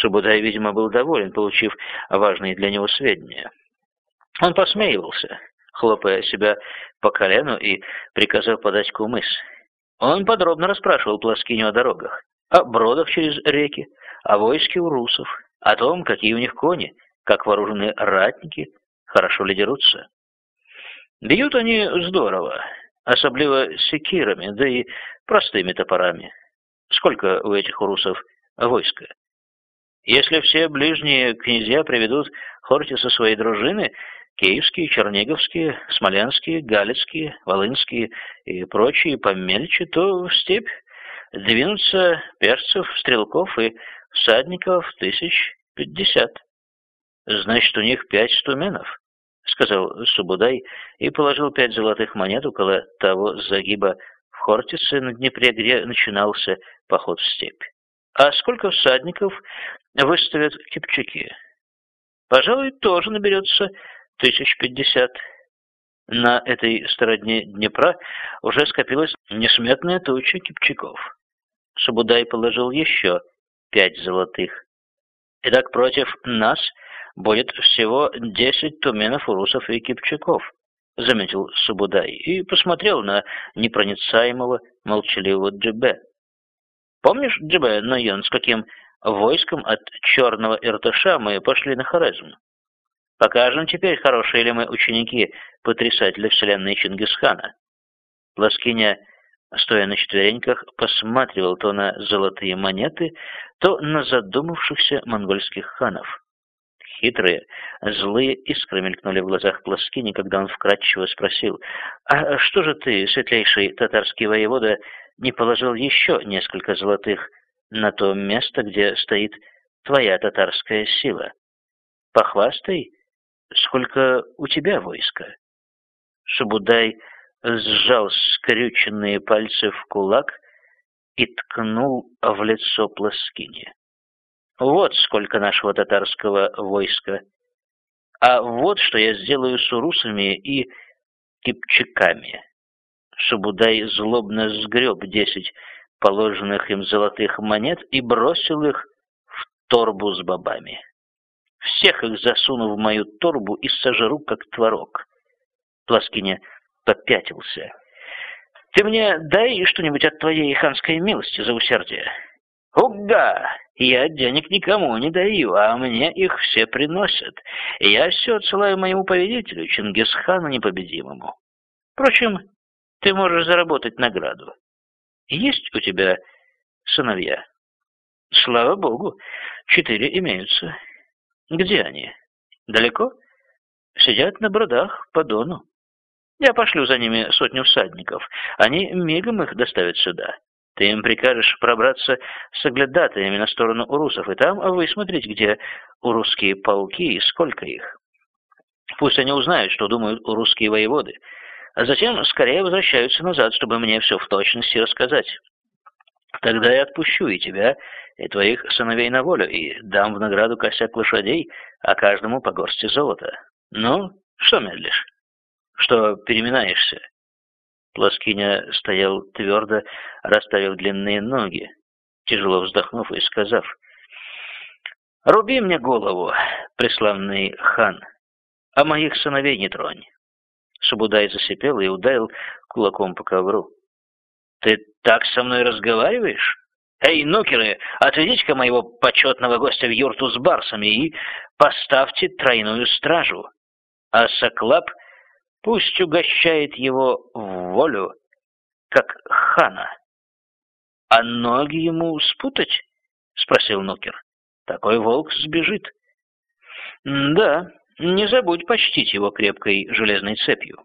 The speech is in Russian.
Субудай, видимо, был доволен, получив важные для него сведения. Он посмеивался, хлопая себя по колену и приказал подать кумыс. Он подробно расспрашивал Плоскиню о дорогах, о бродах через реки, о войске у русов, о том, какие у них кони, как вооружены ратники, хорошо ли дерутся. Бьют они здорово, особливо секирами, да и простыми топорами. Сколько у этих урусов войска? Если все ближние князья приведут хорти со своей дружины, киевские, черниговские, смоленские, галицкие, волынские и прочие помельче, то в степь двинутся перцев, стрелков и всадников тысяч пятьдесят. Значит, у них пять стуменов, сказал Субудай и положил пять золотых монет около того загиба в Хортице на Днепре, где начинался поход в степь. А сколько всадников выставят кипчаки? Пожалуй, тоже наберется тысяч пятьдесят. На этой стороне Днепра уже скопилась несметная туча кипчаков. Субудай положил еще пять золотых. Итак, против нас будет всего десять туменов, урусов и кипчаков, заметил Субудай и посмотрел на непроницаемого молчаливого Джибе. Помнишь, Джибе, Найон, с каким войском от Черного Иртыша мы пошли на Хорезм? Покажем теперь, хорошие ли мы ученики потрясателя вселенной Чингисхана. Плоскиня, стоя на четвереньках, посматривал то на золотые монеты, то на задумавшихся монгольских ханов. Хитрые, злые искры мелькнули в глазах Плоскини, когда он вкратчиво спросил, «А что же ты, светлейший татарский воевода, не положил еще несколько золотых на то место, где стоит твоя татарская сила? Похвастай, сколько у тебя войска?» Шабудай сжал скрюченные пальцы в кулак и ткнул в лицо Плоскини. «Вот сколько нашего татарского войска. А вот что я сделаю с урусами и кипчаками». Шабудай злобно сгреб десять положенных им золотых монет и бросил их в торбу с бобами. Всех их засуну в мою торбу и сожру, как творог. Пласкиня попятился. Ты мне дай что-нибудь от твоей ханской милости за усердие. Уга! Я денег никому не даю, а мне их все приносят. Я все отсылаю моему повелителю, Чингисхану непобедимому. Впрочем, ты можешь заработать награду. Есть у тебя сыновья? Слава богу, четыре имеются. Где они? Далеко? Сидят на бродах по Дону. Я пошлю за ними сотню всадников. Они мигом их доставят сюда. Ты им прикажешь пробраться с оглядатаями на сторону урусов, и там высмотреть, где урусские полки и сколько их. Пусть они узнают, что думают урусские воеводы, а затем скорее возвращаются назад, чтобы мне все в точности рассказать. Тогда я отпущу и тебя, и твоих сыновей на волю, и дам в награду косяк лошадей, а каждому по горсти золота. Ну, что медлишь? Что переминаешься?» Плоскиня стоял твердо, расставив длинные ноги, тяжело вздохнув и сказав, «Руби мне голову, преславный хан, а моих сыновей не тронь». Субудай засипел и ударил кулаком по ковру. «Ты так со мной разговариваешь? Эй, нукеры, отведите-ка моего почетного гостя в юрту с барсами и поставьте тройную стражу. А Соклап пусть угощает его в волю, как хана. А ноги ему спутать? — спросил Нукер. Такой волк сбежит. Да, не забудь почтить его крепкой железной цепью.